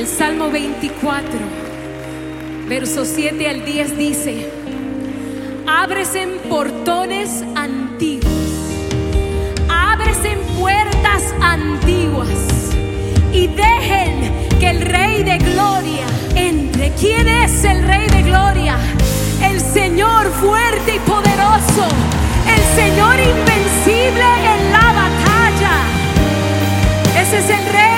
El Salmo 24, versos 7 al 10 dice, ábrese en portones antiguos, ábrese en puertas antiguas y dejen que el Rey de Gloria entre. ¿Quién es el Rey de Gloria? El Señor fuerte y poderoso, el Señor invencible en la batalla. Ese es el Rey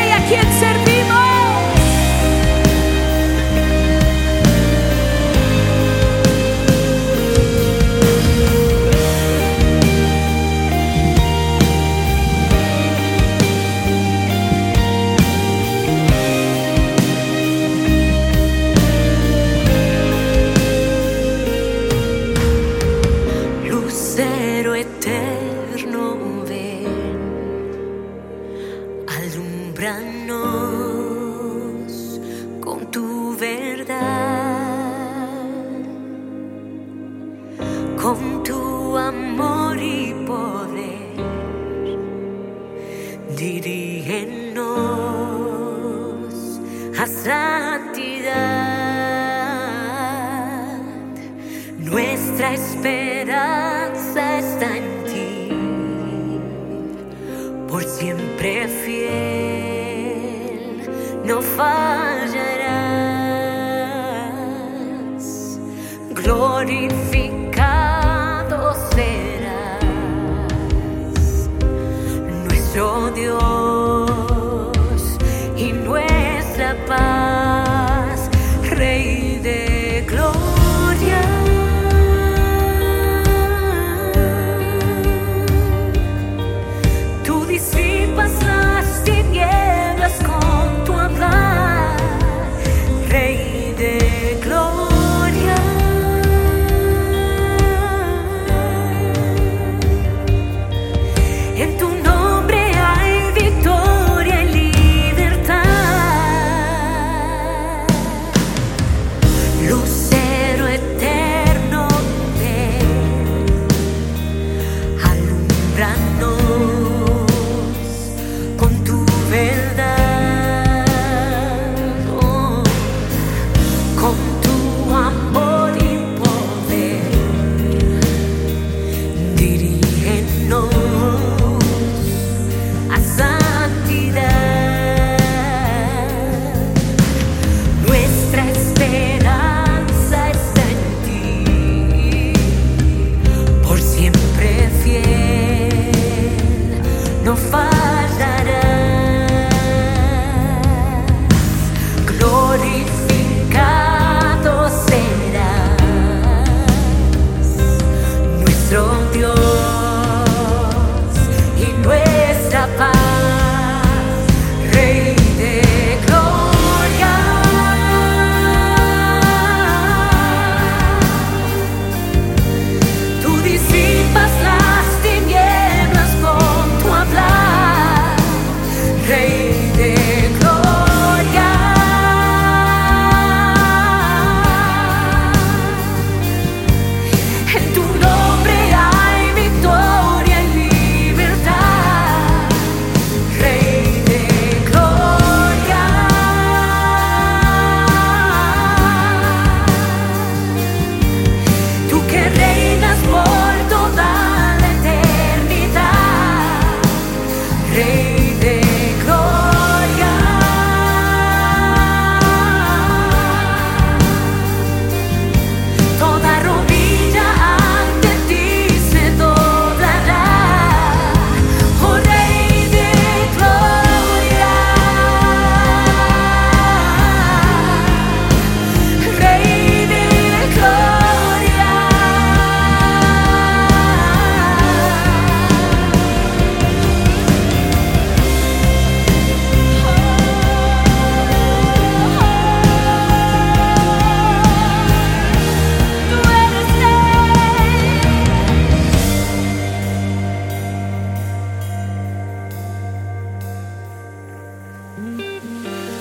a santidad. Nuestra esperanza está en ti, por siempre fiel, no fallarás, glorificado serás, nuestro Dios alumbranos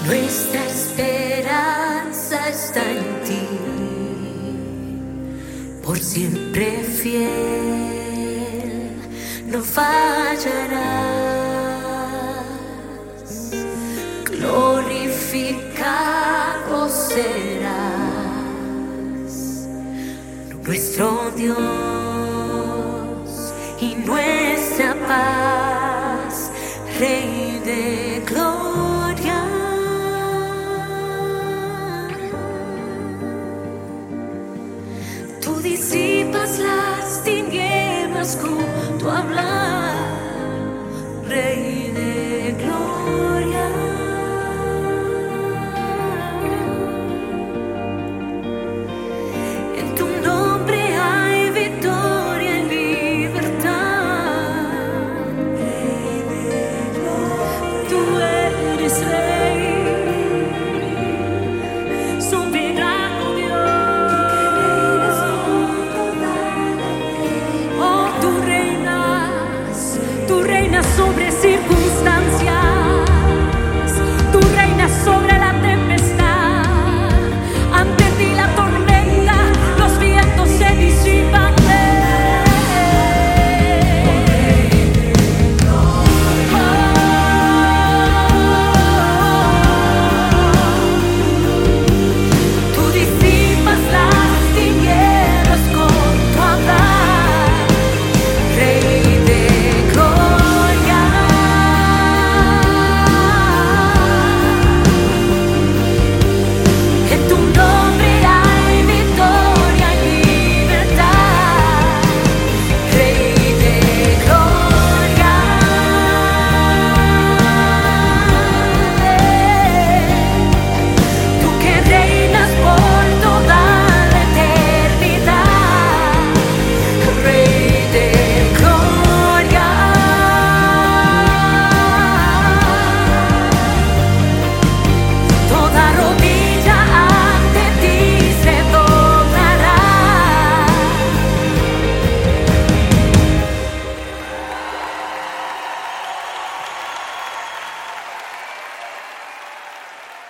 Nuestra esperanza está en ti, por siempre fiel, no fallarás. Glorificado serás, nuestro Dios y nuestra paz, Rey de gloria.